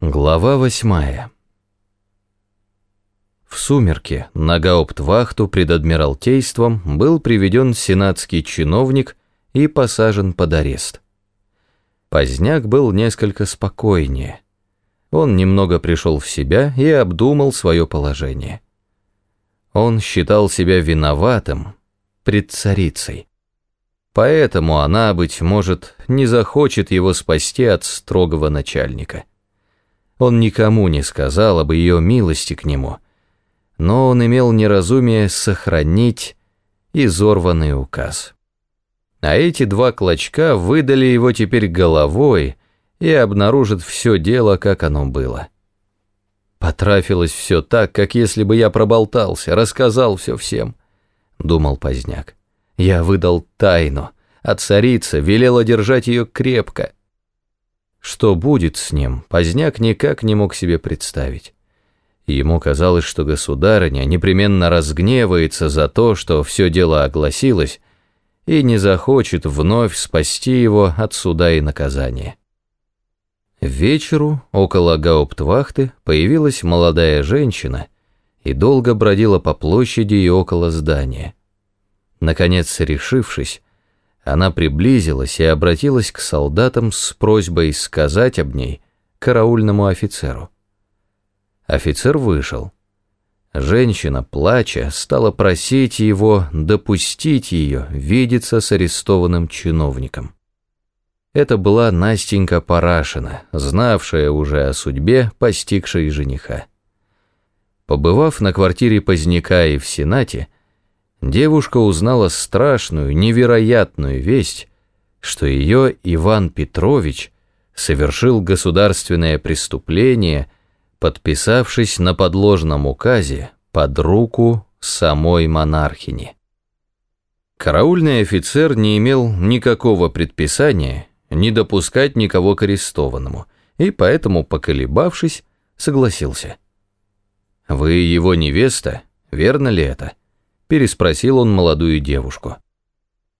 Глава восьмая В сумерки на гауптвахту пред Адмиралтейством был приведен сенатский чиновник и посажен под арест. Поздняк был несколько спокойнее. Он немного пришел в себя и обдумал свое положение. Он считал себя виноватым пред царицей. Поэтому она, быть может, не захочет его спасти от строгого начальника. Он никому не сказал об ее милости к нему, но он имел неразумие сохранить изорванный указ. А эти два клочка выдали его теперь головой и обнаружат все дело, как оно было. Потрафилось все так, как если бы я проболтался, рассказал все всем, думал Поздняк. Я выдал тайну, а царица велела держать ее крепко. Что будет с ним, Поздняк никак не мог себе представить. Ему казалось, что государыня непременно разгневается за то, что все дело огласилось, и не захочет вновь спасти его от суда и наказания. Вечеру около гауптвахты появилась молодая женщина и долго бродила по площади и около здания. Наконец, решившись, она приблизилась и обратилась к солдатам с просьбой сказать об ней караульному офицеру. Офицер вышел. Женщина, плача, стала просить его допустить ее видеться с арестованным чиновником. Это была Настенька Парашина, знавшая уже о судьбе, постигшей жениха. Побывав на квартире Поздняка и в Сенате, девушка узнала страшную, невероятную весть, что ее Иван Петрович совершил государственное преступление, подписавшись на подложном указе под руку самой монархини. Караульный офицер не имел никакого предписания не допускать никого к арестованному, и поэтому, поколебавшись, согласился. «Вы его невеста, верно ли это?» Переспросил он молодую девушку.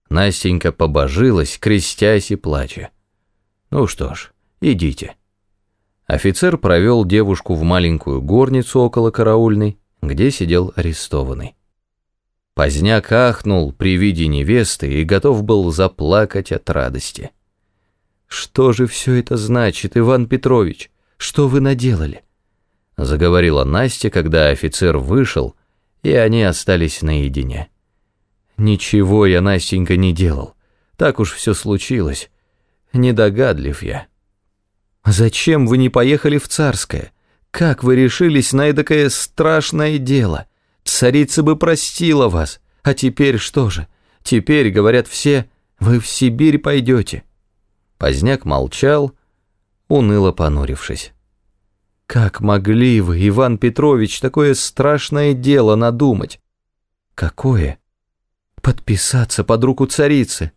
Настенька побожилась, крестясь и плача. «Ну что ж, идите». Офицер провел девушку в маленькую горницу около караульной, где сидел арестованный. Поздняк ахнул при виде невесты и готов был заплакать от радости. «Что же все это значит, Иван Петрович? Что вы наделали?» Заговорила Настя, когда офицер вышел, и они остались наедине. Ничего я, Настенька, не делал. Так уж все случилось. Недогадлив я. Зачем вы не поехали в Царское? Как вы решились на эдакое страшное дело? Царица бы простила вас. А теперь что же? Теперь, говорят все, вы в Сибирь пойдете. Поздняк молчал, уныло понурившись. Как могли вы, Иван Петрович, такое страшное дело надумать? Какое? Подписаться под руку царицы.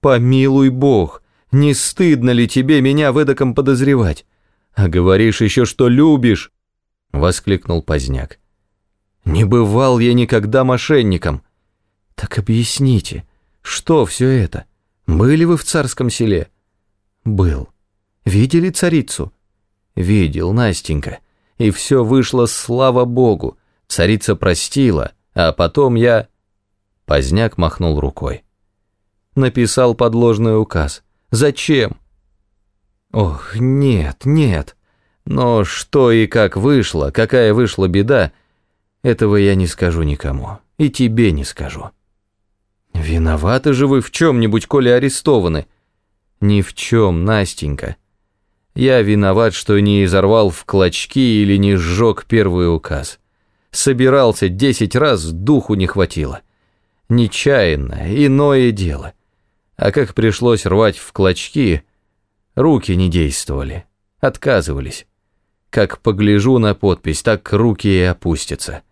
Помилуй бог, не стыдно ли тебе меня в эдаком подозревать? А говоришь еще, что любишь, воскликнул Поздняк. Не бывал я никогда мошенником. Так объясните, что все это? Были вы в царском селе? Был. Видели царицу? Видел, Настенька. И все вышло, слава богу. Царица простила, а потом я... Поздняк махнул рукой. Написал подложный указ. Зачем? Ох, нет, нет. Но что и как вышло, какая вышла беда, этого я не скажу никому. И тебе не скажу. Виноваты же вы в чем-нибудь, коли арестованы. Ни в чем, Настенька. Я виноват, что не изорвал в клочки или не сжег первый указ. Собирался десять раз, духу не хватило. Нечаянно, иное дело. А как пришлось рвать в клочки, руки не действовали, отказывались. Как погляжу на подпись, так руки и опустятся.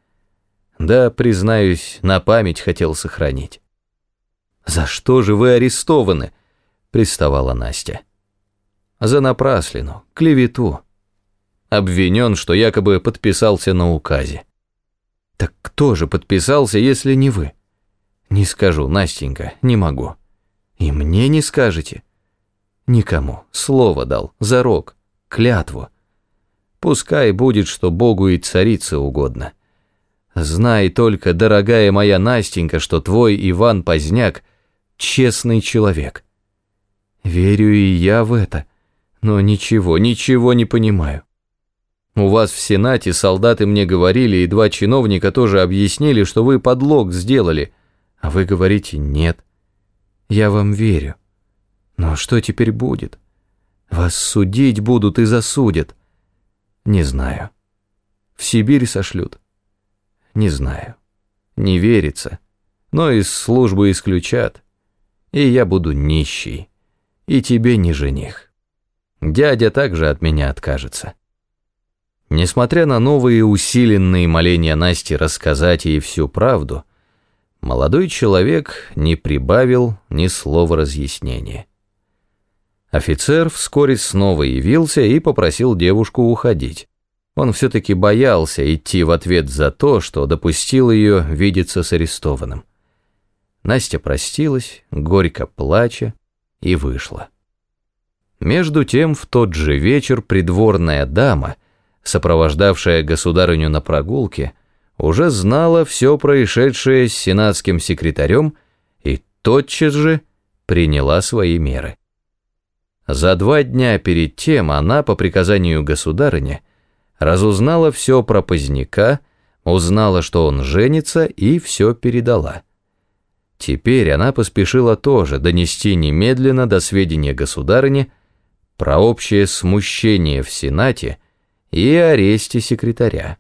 Да, признаюсь, на память хотел сохранить. «За что же вы арестованы?» — приставала Настя за напраслину, клевету. Обвинен, что якобы подписался на указе. Так кто же подписался, если не вы? Не скажу, Настенька, не могу. И мне не скажете? Никому. Слово дал, зарок, клятву. Пускай будет, что Богу и царице угодно. Знай только, дорогая моя Настенька, что твой Иван Поздняк — честный человек. Верю и я в это, но ничего, ничего не понимаю. У вас в Сенате солдаты мне говорили, и два чиновника тоже объяснили, что вы подлог сделали, а вы говорите «нет». Я вам верю. Но что теперь будет? Вас судить будут и засудят. Не знаю. В Сибирь сошлют. Не знаю. Не верится. Но из службы исключат. И я буду нищий. И тебе не жених. Дядя также от меня откажется. Несмотря на новые усиленные моления Насти рассказать ей всю правду, молодой человек не прибавил ни слова разъяснения. Офицер вскоре снова явился и попросил девушку уходить. Он все-таки боялся идти в ответ за то, что допустил ее видеться с арестованным. Настя простилась, горько плача, и вышла. Между тем, в тот же вечер придворная дама — сопровождавшая государыню на прогулке, уже знала все происшедшее с сенатским секретарем и тотчас же приняла свои меры. За два дня перед тем она, по приказанию государыни, разузнала все про поздняка, узнала, что он женится, и все передала. Теперь она поспешила тоже донести немедленно до сведения государыни про общее смущение в Сенате и аресте секретаря.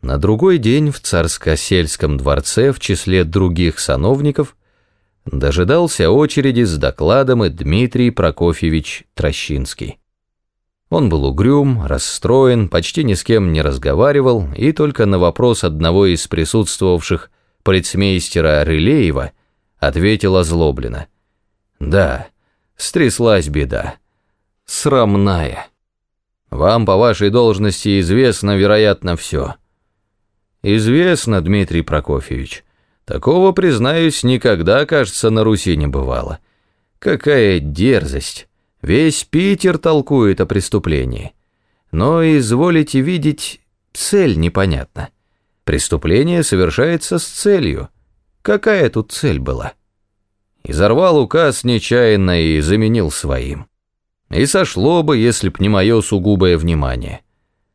На другой день в царско-сельском дворце в числе других сановников дожидался очереди с докладом и Дмитрий Прокофьевич Трощинский. Он был угрюм, расстроен, почти ни с кем не разговаривал и только на вопрос одного из присутствовавших полицмейстера Рылеева ответил озлобленно. «Да, стряслась беда. Срамная». Вам по вашей должности известно, вероятно, все. Известно, Дмитрий Прокофьевич. Такого, признаюсь, никогда, кажется, на Руси не бывало. Какая дерзость. Весь Питер толкует о преступлении. Но, изволите видеть, цель непонятна. Преступление совершается с целью. Какая тут цель была? Изорвал указ нечаянно и заменил своим. И сошло бы, если б не мое сугубое внимание,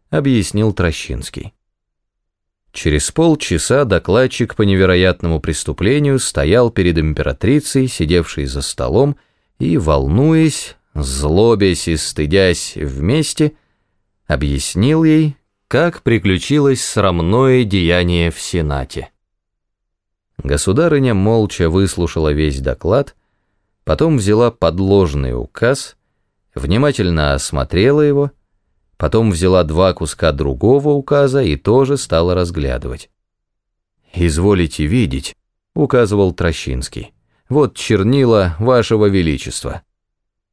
объяснил Трощинский. Через полчаса докладчик по невероятному преступлению стоял перед императрицей, сидевшей за столом, и, волнуясь, злобясь и стыдясь вместе, объяснил ей, как приключилось срамное деяние в Сенате. Государыня молча выслушала весь доклад, потом взяла подложный указ внимательно осмотрела его, потом взяла два куска другого указа и тоже стала разглядывать. «Изволите видеть», — указывал Трощинский, — «вот чернила вашего величества.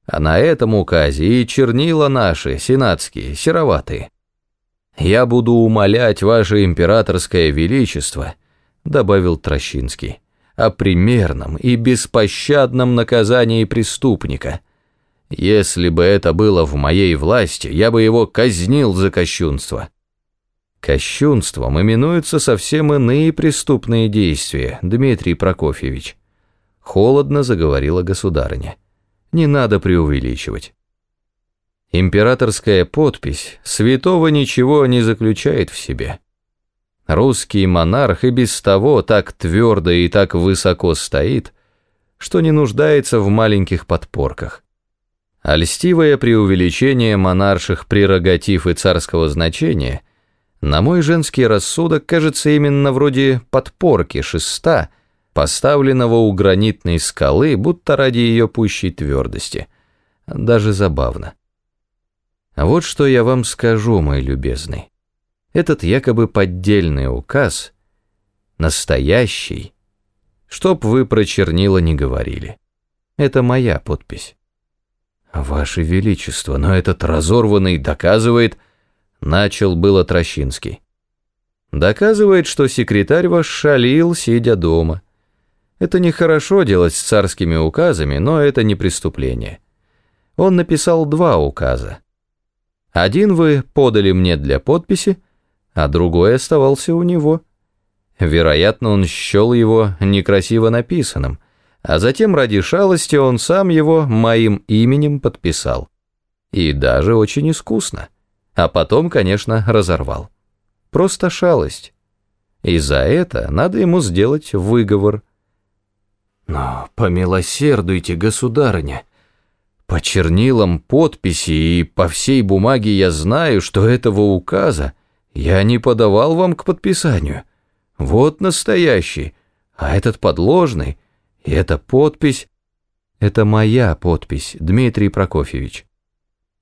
А на этом указе и чернила наши, сенатские, сероватые. Я буду умолять ваше императорское величество», — добавил Трощинский, — «о примерном и беспощадном наказании преступника» Если бы это было в моей власти, я бы его казнил за кощунство. Кощунством именуются совсем иные преступные действия, Дмитрий Прокофьевич. Холодно заговорила государыня. Не надо преувеличивать. Императорская подпись святого ничего не заключает в себе. Русский монарх и без того так твердо и так высоко стоит, что не нуждается в маленьких подпорках. А льстивое преувеличение монарших прерогатив и царского значения, на мой женский рассудок, кажется именно вроде подпорки шеста, поставленного у гранитной скалы, будто ради ее пущей твердости. Даже забавно. Вот что я вам скажу, мой любезный. Этот якобы поддельный указ, настоящий, чтоб вы про чернила не говорили. Это моя подпись. «Ваше Величество, но этот разорванный доказывает...» Начал было Трощинский. «Доказывает, что секретарь ваш шалил, сидя дома. Это нехорошо делать с царскими указами, но это не преступление. Он написал два указа. Один вы подали мне для подписи, а другой оставался у него. Вероятно, он счел его некрасиво написанным, а затем ради шалости он сам его моим именем подписал. И даже очень искусно. А потом, конечно, разорвал. Просто шалость. И за это надо ему сделать выговор. Но помилосердуйте, государыня. По чернилам подписи и по всей бумаге я знаю, что этого указа я не подавал вам к подписанию. Вот настоящий, а этот подложный, и эта подпись... Это моя подпись, Дмитрий Прокофьевич.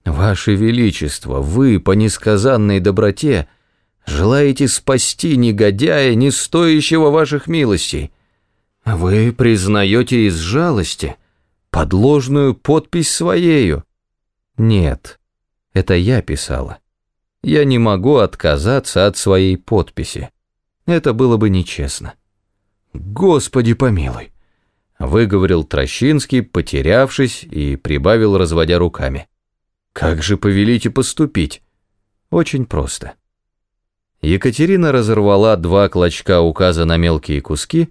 Ваше Величество, вы по несказанной доброте желаете спасти негодяя, не стоящего ваших милостей. Вы признаете из жалости подложную подпись своею. Нет, это я писала. Я не могу отказаться от своей подписи. Это было бы нечестно. Господи помилуй, выговорил Трощинский, потерявшись и прибавил, разводя руками. Как же повелите поступить? Очень просто. Екатерина разорвала два клочка указа на мелкие куски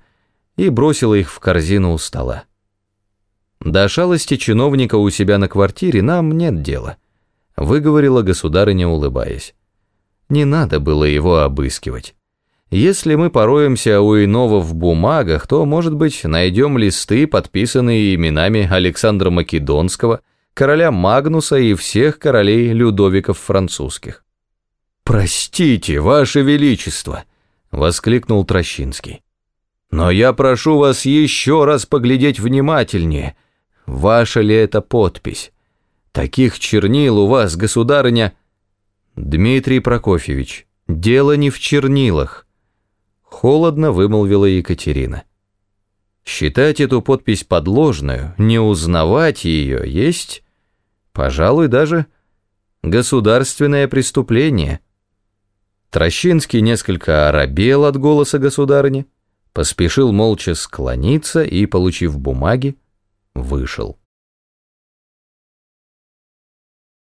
и бросила их в корзину у стола. До шалости чиновника у себя на квартире нам нет дела, выговорила государыня, улыбаясь. Не надо было его обыскивать. Если мы пороемся у иного в бумагах, то, может быть, найдем листы, подписанные именами Александра Македонского, короля Магнуса и всех королей Людовиков французских. «Простите, Ваше Величество!» — воскликнул Трощинский. «Но я прошу вас еще раз поглядеть внимательнее. Ваша ли это подпись? Таких чернил у вас, государыня...» «Дмитрий Прокофьевич, дело не в чернилах», — холодно вымолвила Екатерина. Считать эту подпись подложную, не узнавать ее, есть, пожалуй, даже государственное преступление. Трощинский несколько оробел от голоса государыни, поспешил молча склониться и, получив бумаги, вышел.